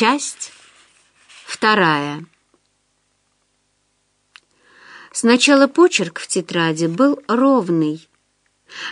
Часть вторая. Сначала почерк в тетради был ровный.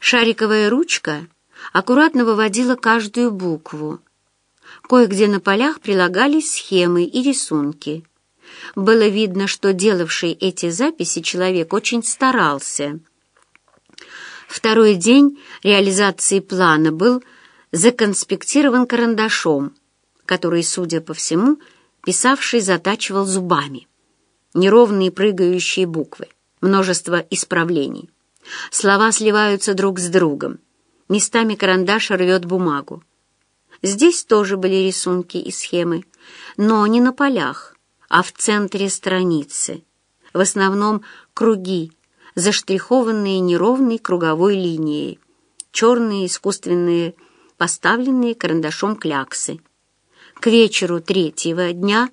Шариковая ручка аккуратно выводила каждую букву. Кое-где на полях прилагались схемы и рисунки. Было видно, что делавший эти записи человек очень старался. Второй день реализации плана был законспектирован карандашом, который, судя по всему, писавший затачивал зубами. Неровные прыгающие буквы, множество исправлений. Слова сливаются друг с другом. Местами карандаш рвет бумагу. Здесь тоже были рисунки и схемы, но не на полях, а в центре страницы. В основном круги, заштрихованные неровной круговой линией, черные искусственные, поставленные карандашом кляксы. К вечеру третьего дня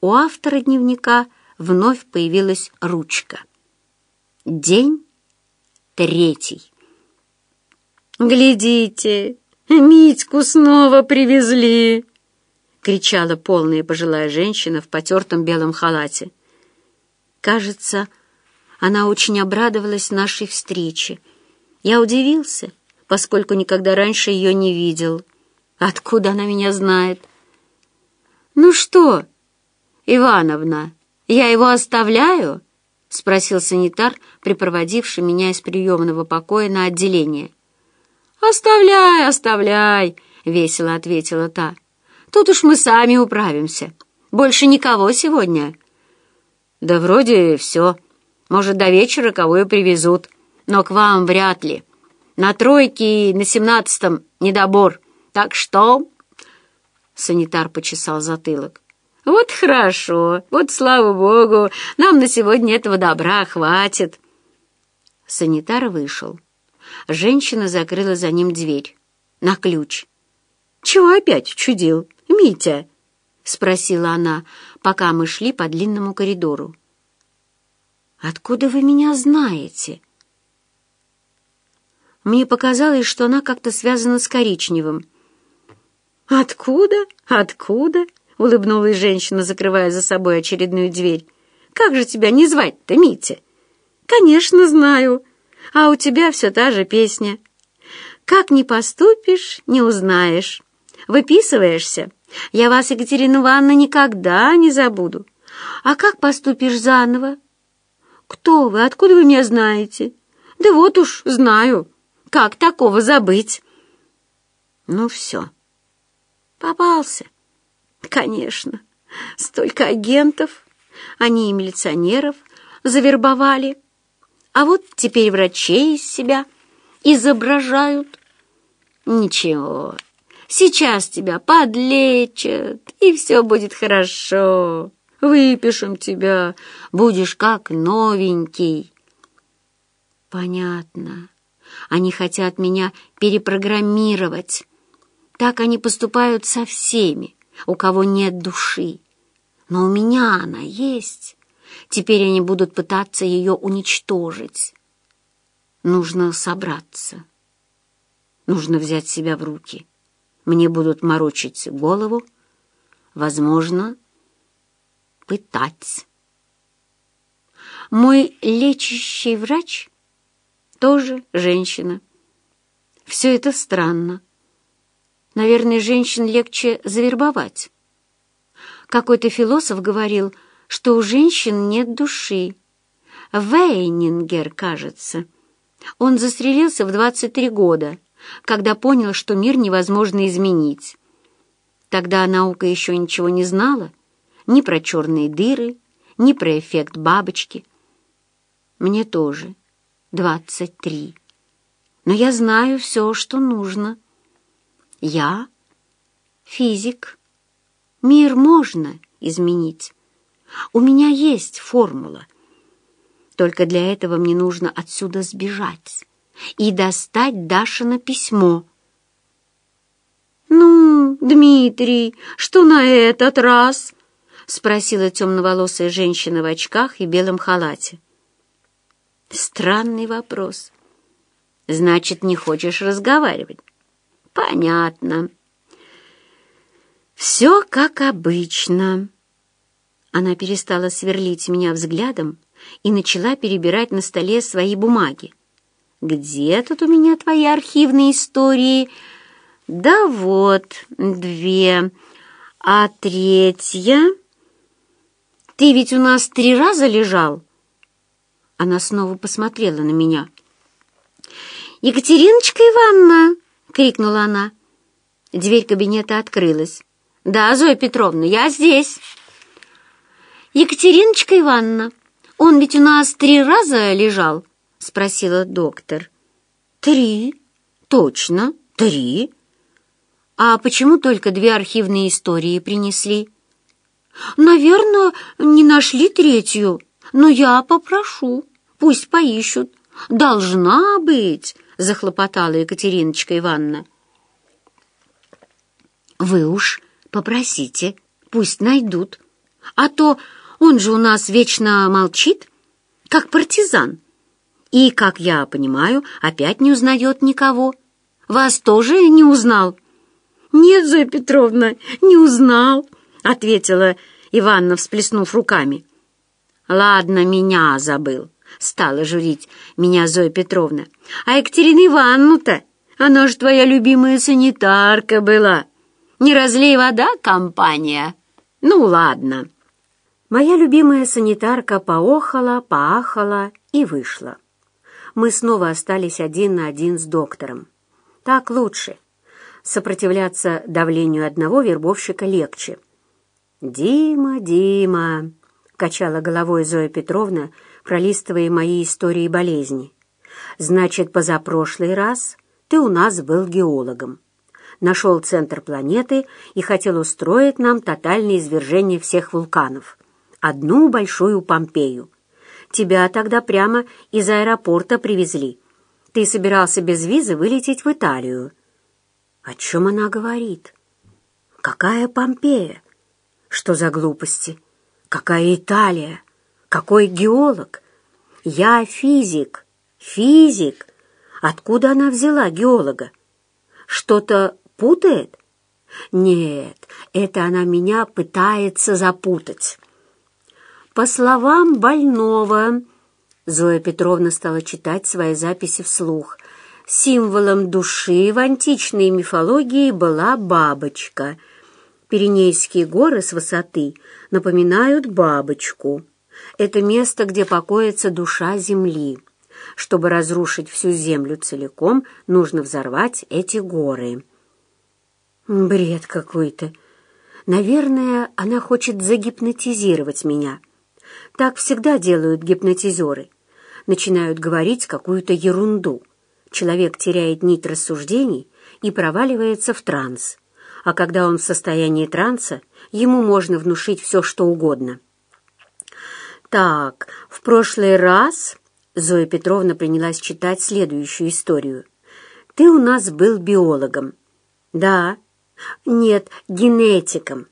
у автора дневника вновь появилась ручка. День третий. «Глядите, Митьку снова привезли!» — кричала полная пожилая женщина в потертом белом халате. Кажется, она очень обрадовалась нашей встрече. Я удивился, поскольку никогда раньше ее не видел. Откуда она меня знает? «Ну что, Ивановна, я его оставляю?» — спросил санитар, припроводивший меня из приемного покоя на отделение. «Оставляй, оставляй!» — весело ответила та. «Тут уж мы сами управимся. Больше никого сегодня». «Да вроде все. Может, до вечера кого и привезут. Но к вам вряд ли. На тройке и на семнадцатом недобор. Так что...» Санитар почесал затылок. «Вот хорошо, вот слава богу, нам на сегодня этого добра хватит». Санитар вышел. Женщина закрыла за ним дверь. На ключ. «Чего опять чудил, Митя?» — спросила она, пока мы шли по длинному коридору. «Откуда вы меня знаете?» Мне показалось, что она как-то связана с коричневым. «Откуда? Откуда?» — улыбнулась женщина, закрывая за собой очередную дверь. «Как же тебя не звать-то, Митя?» «Конечно, знаю. А у тебя все та же песня. Как не поступишь, не узнаешь. Выписываешься. Я вас, Екатерина Ивановна, никогда не забуду. А как поступишь заново? Кто вы? Откуда вы меня знаете? Да вот уж знаю. Как такого забыть? Ну все. Попался. Конечно. Столько агентов, они и милиционеров завербовали. А вот теперь врачей из себя изображают. Ничего, сейчас тебя подлечат, и все будет хорошо. Выпишем тебя, будешь как новенький. Понятно. Они хотят меня перепрограммировать. Так они поступают со всеми, у кого нет души. Но у меня она есть. Теперь они будут пытаться ее уничтожить. Нужно собраться. Нужно взять себя в руки. Мне будут морочить голову. Возможно, пытать. Мой лечащий врач тоже женщина. Все это странно. Наверное, женщин легче завербовать. Какой-то философ говорил, что у женщин нет души. Вейнингер, кажется. Он застрелился в 23 года, когда понял, что мир невозможно изменить. Тогда наука еще ничего не знала, ни про черные дыры, ни про эффект бабочки. Мне тоже 23. Но я знаю все, что нужно. Я физик. Мир можно изменить. У меня есть формула. Только для этого мне нужно отсюда сбежать и достать Дашино письмо. «Ну, Дмитрий, что на этот раз?» — спросила темноволосая женщина в очках и белом халате. «Странный вопрос. Значит, не хочешь разговаривать?» «Понятно. Все как обычно. Она перестала сверлить меня взглядом и начала перебирать на столе свои бумаги. «Где тут у меня твои архивные истории?» «Да вот, две. А третья...» «Ты ведь у нас три раза лежал?» Она снова посмотрела на меня. «Екатериночка Ивановна!» — крикнула она. Дверь кабинета открылась. «Да, Зоя Петровна, я здесь!» «Екатериночка Ивановна, он ведь у нас три раза лежал?» — спросила доктор. «Три? Точно, три. А почему только две архивные истории принесли?» «Наверное, не нашли третью, но я попрошу, пусть поищут. Должна быть!» — захлопотала Екатериночка Ивановна. «Вы уж попросите, пусть найдут, а то он же у нас вечно молчит, как партизан, и, как я понимаю, опять не узнает никого. Вас тоже не узнал?» «Нет, Зоя Петровна, не узнал», — ответила Иванна, всплеснув руками. «Ладно, меня забыл», — стала журить меня Зоя Петровна. «А Екатерина Ивановну-то, она же твоя любимая санитарка была. Не разлей вода, компания? Ну, ладно». Моя любимая санитарка поохала, поахала и вышла. Мы снова остались один на один с доктором. Так лучше. Сопротивляться давлению одного вербовщика легче. «Дима, Дима!» — качала головой Зоя Петровна, пролистывая мои истории болезни. «Значит, позапрошлый раз ты у нас был геологом. Нашел центр планеты и хотел устроить нам тотальное извержение всех вулканов» одну большую Помпею. Тебя тогда прямо из аэропорта привезли. Ты собирался без визы вылететь в Италию. О чем она говорит? Какая Помпея? Что за глупости? Какая Италия? Какой геолог? Я физик. Физик. Откуда она взяла геолога? Что-то путает? Нет, это она меня пытается запутать. По словам больного, Зоя Петровна стала читать свои записи вслух. Символом души в античной мифологии была бабочка. Пиренейские горы с высоты напоминают бабочку. Это место, где покоится душа земли. Чтобы разрушить всю землю целиком, нужно взорвать эти горы. Бред какой-то. Наверное, она хочет загипнотизировать меня. Так всегда делают гипнотизеры. Начинают говорить какую-то ерунду. Человек теряет нить рассуждений и проваливается в транс. А когда он в состоянии транса, ему можно внушить все, что угодно. Так, в прошлый раз Зоя Петровна принялась читать следующую историю. «Ты у нас был биологом». «Да». «Нет, генетиком.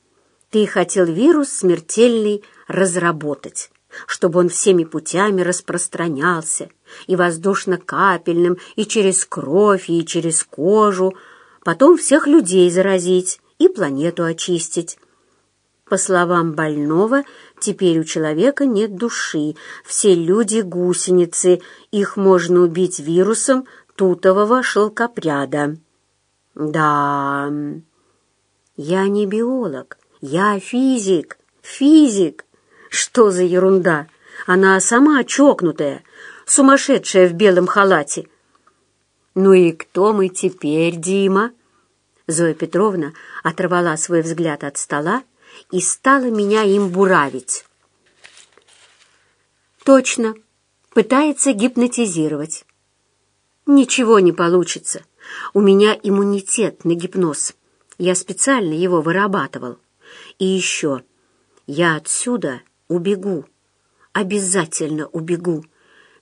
Ты хотел вирус смертельный разработать, чтобы он всеми путями распространялся, и воздушно-капельным, и через кровь, и через кожу, потом всех людей заразить и планету очистить. По словам больного, теперь у человека нет души, все люди — гусеницы, их можно убить вирусом тутового шелкопряда. Да, я не биолог, я физик, физик. Что за ерунда? Она сама чокнутая, сумасшедшая в белом халате. Ну и кто мы теперь, Дима? Зоя Петровна оторвала свой взгляд от стола и стала меня им буравить. Точно, пытается гипнотизировать. Ничего не получится. У меня иммунитет на гипноз. Я специально его вырабатывал. И еще, я отсюда убегу. Обязательно убегу.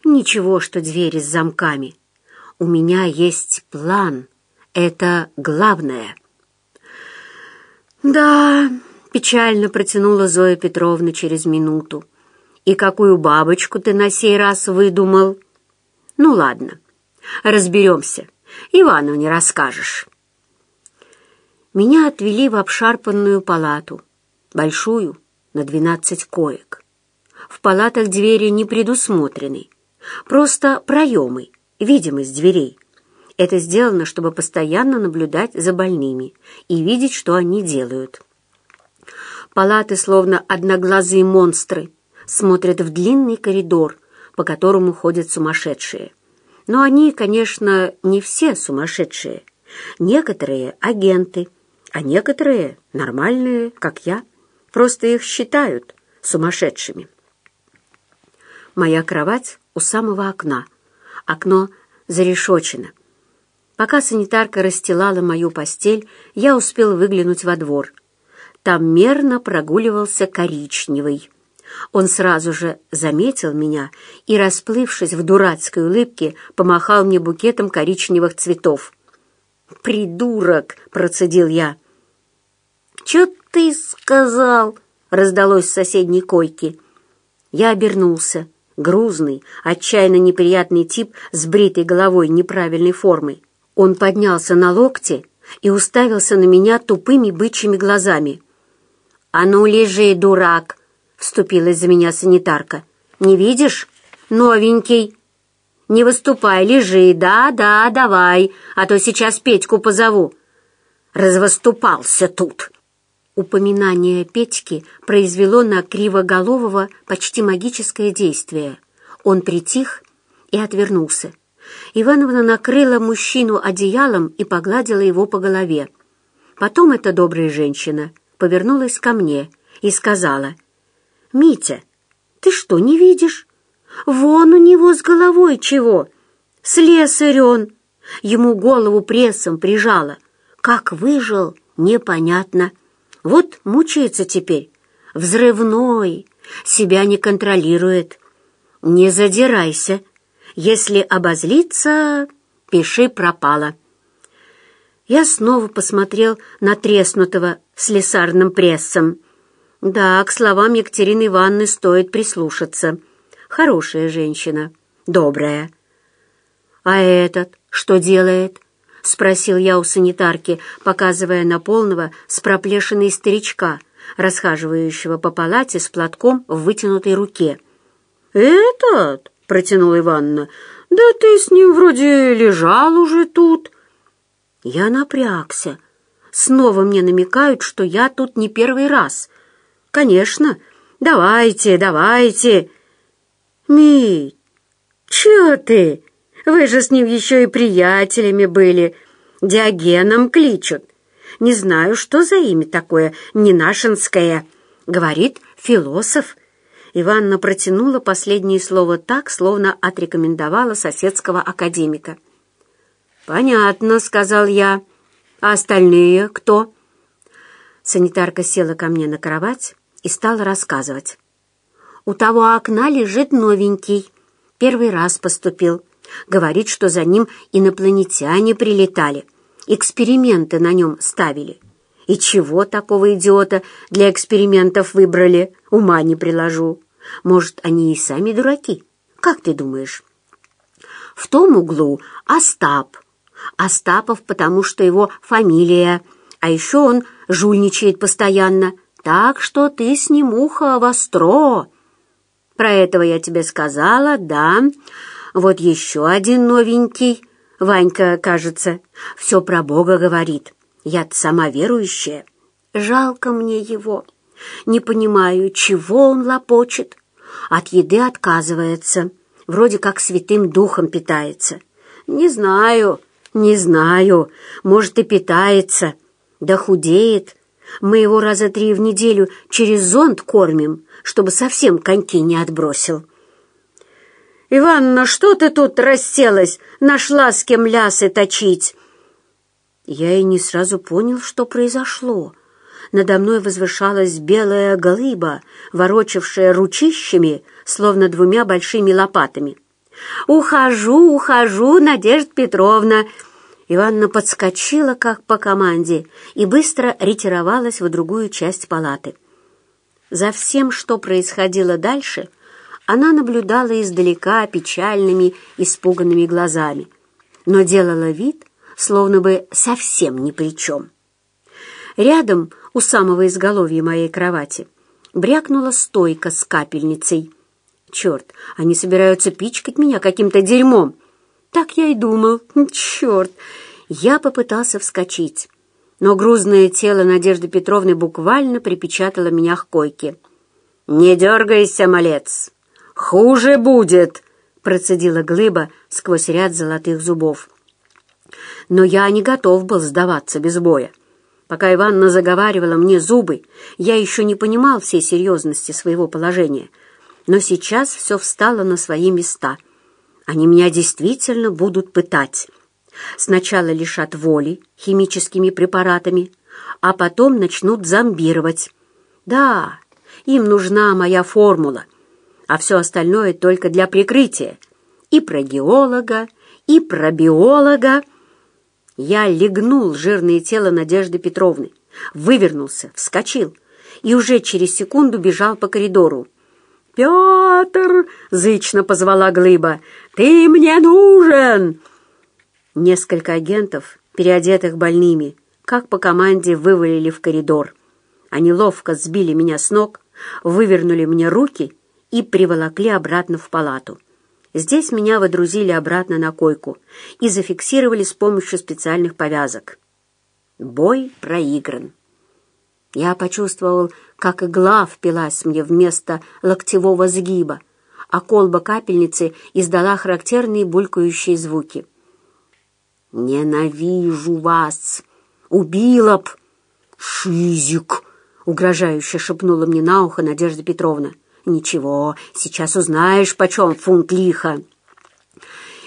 Ничего, что двери с замками. У меня есть план. Это главное. Да, печально протянула Зоя Петровна через минуту. И какую бабочку ты на сей раз выдумал? Ну ладно, разберемся. Ивану не расскажешь. Меня отвели в обшарпанную палату, большую, на двенадцать коек. В палатах двери не предусмотрены, просто проемы, видимость дверей. Это сделано, чтобы постоянно наблюдать за больными и видеть, что они делают. Палаты, словно одноглазые монстры, смотрят в длинный коридор, по которому ходят сумасшедшие. Но они, конечно, не все сумасшедшие. Некоторые — агенты, а некоторые — нормальные, как я. Просто их считают сумасшедшими. Моя кровать у самого окна. Окно зарешочено. Пока санитарка расстилала мою постель, я успел выглянуть во двор. Там мерно прогуливался коричневый. Он сразу же заметил меня и, расплывшись в дурацкой улыбке, помахал мне букетом коричневых цветов. «Придурок!» — процедил я. «Чё ты сказал?» — раздалось с соседней койки. Я обернулся. Грузный, отчаянно неприятный тип с бритой головой неправильной формы. Он поднялся на локте и уставился на меня тупыми бычьими глазами. «А ну, лежи, дурак!» — вступилась за меня санитарка. «Не видишь? Новенький!» «Не выступай, лежи, да-да, давай, а то сейчас Петьку позову». «Развыступался тут!» Упоминание Петьки произвело на Кривоголового почти магическое действие. Он притих и отвернулся. Ивановна накрыла мужчину одеялом и погладила его по голове. Потом эта добрая женщина повернулась ко мне и сказала, «Митя, ты что, не видишь? Вон у него с головой чего? Слесарь он!» Ему голову прессом прижала. Как выжил, непонятно. Вот мучается теперь. Взрывной, себя не контролирует. Не задирайся, если обозлиться, пиши пропало. Я снова посмотрел на треснутого слесарным прессом. Да, к словам Екатерины Ивановны стоит прислушаться. Хорошая женщина, добрая. А этот что делает? — спросил я у санитарки, показывая на полного с проплешиной старичка, расхаживающего по палате с платком в вытянутой руке. «Этот?» — протянула Иванна. «Да ты с ним вроде лежал уже тут». Я напрягся. Снова мне намекают, что я тут не первый раз. «Конечно, давайте, давайте». «Мить, чё ты? Вы же с ним еще и приятелями были. Диогеном кличут. Не знаю, что за имя такое, ненашинское. Говорит философ». Иванна протянула последнее слово так, словно отрекомендовала соседского академика. «Понятно», — сказал я. «А остальные кто?» Санитарка села ко мне на кровать и стала рассказывать. «У того окна лежит новенький. Первый раз поступил. Говорит, что за ним инопланетяне прилетали. Эксперименты на нем ставили. И чего такого идиота для экспериментов выбрали, ума не приложу. Может, они и сами дураки? Как ты думаешь? В том углу Остап. Остапов, потому что его фамилия. А еще он жульничает постоянно. Так что ты с ним ухо востро. Про этого я тебе сказала, да. Вот еще один новенький. Ванька, кажется, все про Бога говорит. Я-то сама верующая. Жалко мне его. Не понимаю, чего он лопочет. От еды отказывается, вроде как святым духом питается. Не знаю, не знаю, может и питается, да худеет. Мы его раза три в неделю через зонт кормим, чтобы совсем коньки не отбросил. «Иванна, что ты тут расселась? Нашла с кем лясы точить!» Я и не сразу понял, что произошло. Надо мной возвышалась белая глыба, ворочавшая ручищами, словно двумя большими лопатами. «Ухожу, ухожу, Надежда Петровна!» Иванна подскочила, как по команде, и быстро ретировалась в другую часть палаты. За всем, что происходило дальше, она наблюдала издалека печальными, испуганными глазами, но делала вид, словно бы совсем ни при чем. Рядом, у самого изголовья моей кровати, брякнула стойка с капельницей. Черт, они собираются пичкать меня каким-то дерьмом. Так я и думал. Черт! Я попытался вскочить, но грузное тело Надежды Петровны буквально припечатало меня к койке. «Не дергайся, малец! Хуже будет!» процедила глыба сквозь ряд золотых зубов. Но я не готов был сдаваться без боя. Пока Иванна заговаривала мне зубы, я еще не понимал всей серьезности своего положения. Но сейчас все встало на свои места. Они меня действительно будут пытать. Сначала лишат воли химическими препаратами, а потом начнут зомбировать. Да, им нужна моя формула, а все остальное только для прикрытия. И про геолога, и про биолога. Я легнул жирное тело Надежды Петровны, вывернулся, вскочил и уже через секунду бежал по коридору. «Петр!» — зычно позвала Глыба. «Ты мне нужен!» Несколько агентов, переодетых больными, как по команде вывалили в коридор. Они ловко сбили меня с ног, вывернули мне руки и приволокли обратно в палату. Здесь меня водрузили обратно на койку и зафиксировали с помощью специальных повязок. Бой проигран. Я почувствовал, как игла впилась мне вместо локтевого сгиба, а колба капельницы издала характерные булькающие звуки. «Ненавижу вас! Убила б! Шизик!» — угрожающе шепнула мне на ухо Надежда Петровна. «Ничего, сейчас узнаешь, почем фунт лиха».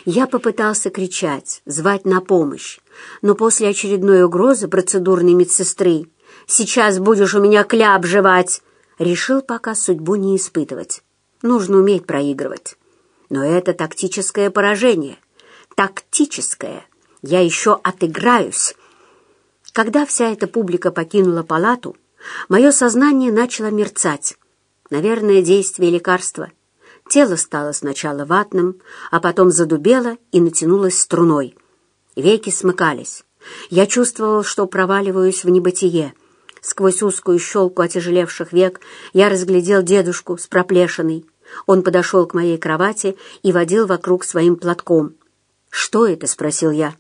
Я попытался кричать, звать на помощь, но после очередной угрозы процедурной медсестры «Сейчас будешь у меня кляп жевать!» решил пока судьбу не испытывать. Нужно уметь проигрывать. Но это тактическое поражение. Тактическое. Я еще отыграюсь. Когда вся эта публика покинула палату, мое сознание начало мерцать. Наверное, действие лекарства. Тело стало сначала ватным, а потом задубело и натянулось струной. Веки смыкались. Я чувствовал, что проваливаюсь в небытие. Сквозь узкую щелку отяжелевших век я разглядел дедушку с проплешиной. Он подошел к моей кровати и водил вокруг своим платком. «Что это?» — спросил я.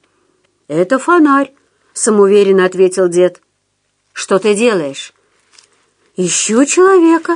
«Это фонарь», — самоуверенно ответил дед. «Что ты делаешь?» «Ищу человека»,